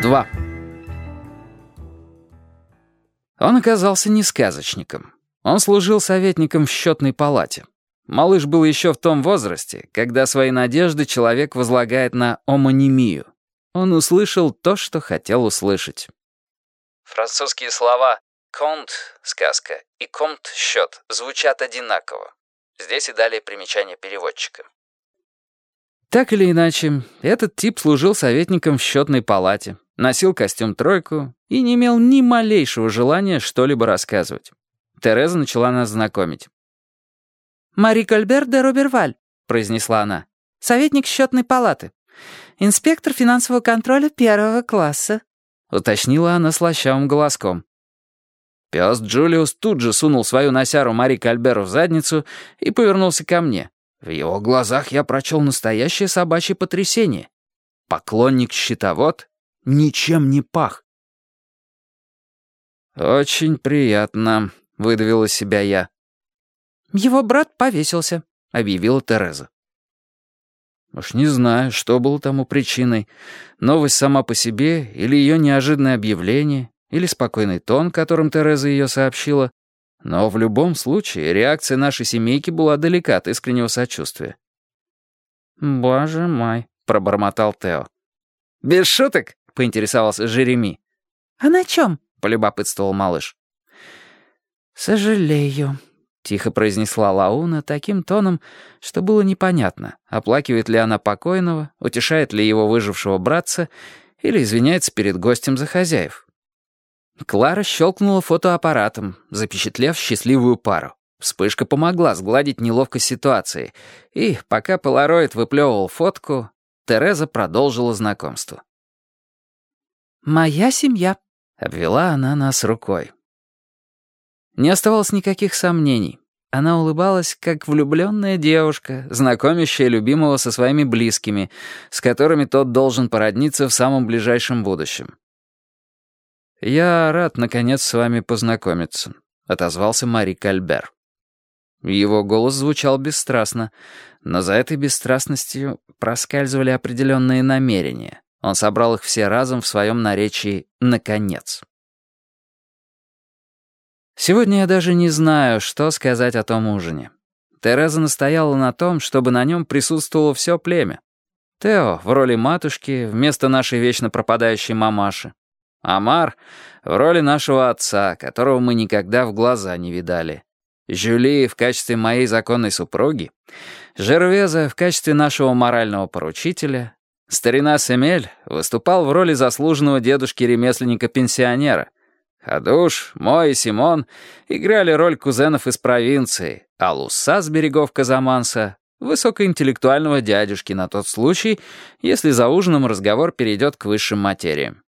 2. Он оказался не сказочником. Он служил советником в счетной палате. Малыш был еще в том возрасте, когда свои надежды человек возлагает на омонимию. Он услышал то, что хотел услышать. Французские слова «конт» — сказка и «конт» — счет звучат одинаково. Здесь и далее примечание переводчика. Так или иначе, этот тип служил советником в счетной палате, носил костюм-тройку и не имел ни малейшего желания что-либо рассказывать. Тереза начала нас знакомить. «Мари Кольбер де Роберваль», — произнесла она, — «советник счетной палаты, инспектор финансового контроля первого класса», — уточнила она слащавым голоском. Пес Джулиус тут же сунул свою носяру Мари Кальберу в задницу и повернулся ко мне. В его глазах я прочел настоящее собачье потрясение. Поклонник-щитовод ничем не пах. «Очень приятно», — выдавил из себя я. «Его брат повесился», — объявила Тереза. Уж не знаю, что было тому причиной. Новость сама по себе, или ее неожиданное объявление, или спокойный тон, которым Тереза ее сообщила. Но в любом случае реакция нашей семейки была далека от искреннего сочувствия. «Боже мой», — пробормотал Тео. «Без шуток?» — поинтересовался Жереми. «А на чем?» — полюбопытствовал малыш. «Сожалею», — тихо произнесла Лауна таким тоном, что было непонятно, оплакивает ли она покойного, утешает ли его выжившего братца или извиняется перед гостем за хозяев. Клара щелкнула фотоаппаратом, запечатлев счастливую пару. Вспышка помогла сгладить неловкость ситуации, и, пока Полароид выплевывал фотку, Тереза продолжила знакомство. «Моя семья», — обвела она нас рукой. Не оставалось никаких сомнений. Она улыбалась, как влюбленная девушка, знакомящая любимого со своими близкими, с которыми тот должен породниться в самом ближайшем будущем. «Я рад, наконец, с вами познакомиться», — отозвался Мари Кальбер. Его голос звучал бесстрастно, но за этой бесстрастностью проскальзывали определенные намерения. Он собрал их все разом в своем наречии «наконец». Сегодня я даже не знаю, что сказать о том ужине. Тереза настояла на том, чтобы на нем присутствовало все племя. Тео в роли матушки вместо нашей вечно пропадающей мамаши. Амар в роли нашего отца, которого мы никогда в глаза не видали. Жюли в качестве моей законной супруги. Жервеза в качестве нашего морального поручителя. Старина Семель выступал в роли заслуженного дедушки-ремесленника-пенсионера. Хадуш, мой и Симон играли роль кузенов из провинции, а Луса с берегов Казаманса — высокоинтеллектуального дядюшки на тот случай, если за ужином разговор перейдет к высшим материям.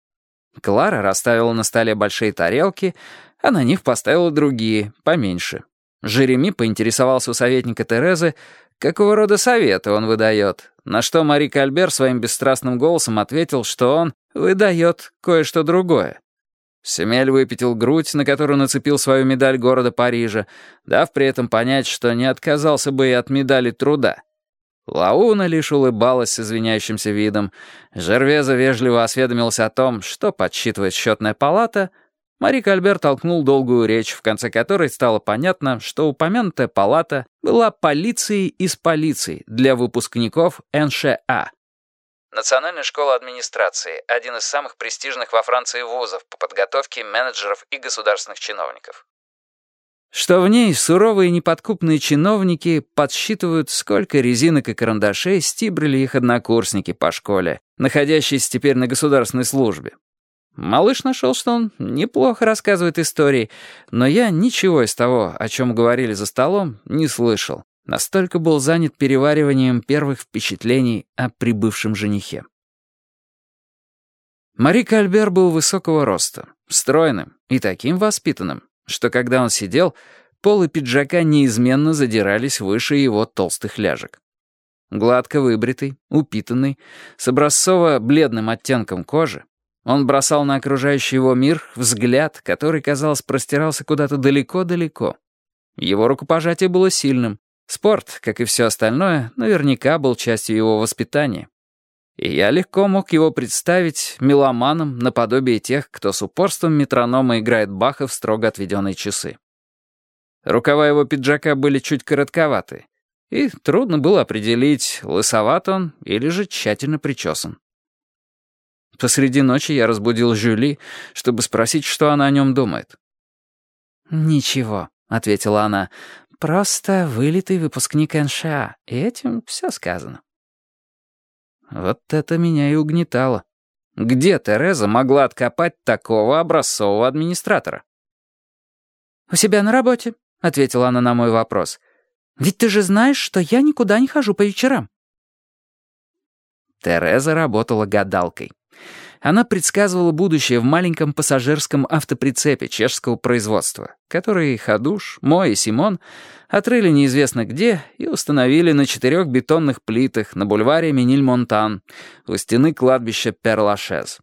Клара расставила на столе большие тарелки, а на них поставила другие, поменьше. Жереми поинтересовался у советника Терезы, какого рода советы он выдает, на что Мари Кальбер своим бесстрастным голосом ответил, что он выдает кое-что другое. Семель выпятил грудь, на которую нацепил свою медаль города Парижа, дав при этом понять, что не отказался бы и от медали труда. Лауна лишь улыбалась с извиняющимся видом. Жервеза вежливо осведомился о том, что подсчитывает счетная палата. Мари Кальбер толкнул долгую речь, в конце которой стало понятно, что упомянутая палата была полицией из полиции для выпускников НША. Национальная школа администрации — один из самых престижных во Франции вузов по подготовке менеджеров и государственных чиновников. Что в ней суровые неподкупные чиновники подсчитывают, сколько резинок и карандашей стибрили их однокурсники по школе, находящиеся теперь на государственной службе. Малыш нашел, что он неплохо рассказывает истории, но я ничего из того, о чем говорили за столом, не слышал. Настолько был занят перевариванием первых впечатлений о прибывшем женихе. Мари Кальбер был высокого роста, стройным и таким воспитанным, что когда он сидел, полы пиджака неизменно задирались выше его толстых ляжек. Гладко выбритый, упитанный, с образцово-бледным оттенком кожи, он бросал на окружающий его мир взгляд, который, казалось, простирался куда-то далеко-далеко. Его рукопожатие было сильным. Спорт, как и все остальное, наверняка был частью его воспитания. И я легко мог его представить меломаном наподобие тех, кто с упорством метронома играет Баха в строго отведенные часы. Рукава его пиджака были чуть коротковаты, и трудно было определить, лысоват он или же тщательно причесан. Посреди ночи я разбудил Жюли, чтобы спросить, что она о нем думает. «Ничего», — ответила она, — «просто вылитый выпускник НША, и этим все сказано». Вот это меня и угнетало. Где Тереза могла откопать такого образцового администратора? «У себя на работе», — ответила она на мой вопрос. «Ведь ты же знаешь, что я никуда не хожу по вечерам». Тереза работала гадалкой. Она предсказывала будущее в маленьком пассажирском автоприцепе чешского производства, который Хадуш, Мой и Симон отрыли неизвестно где и установили на четырех бетонных плитах на бульваре Мениль-Монтан у стены кладбища Перлашез.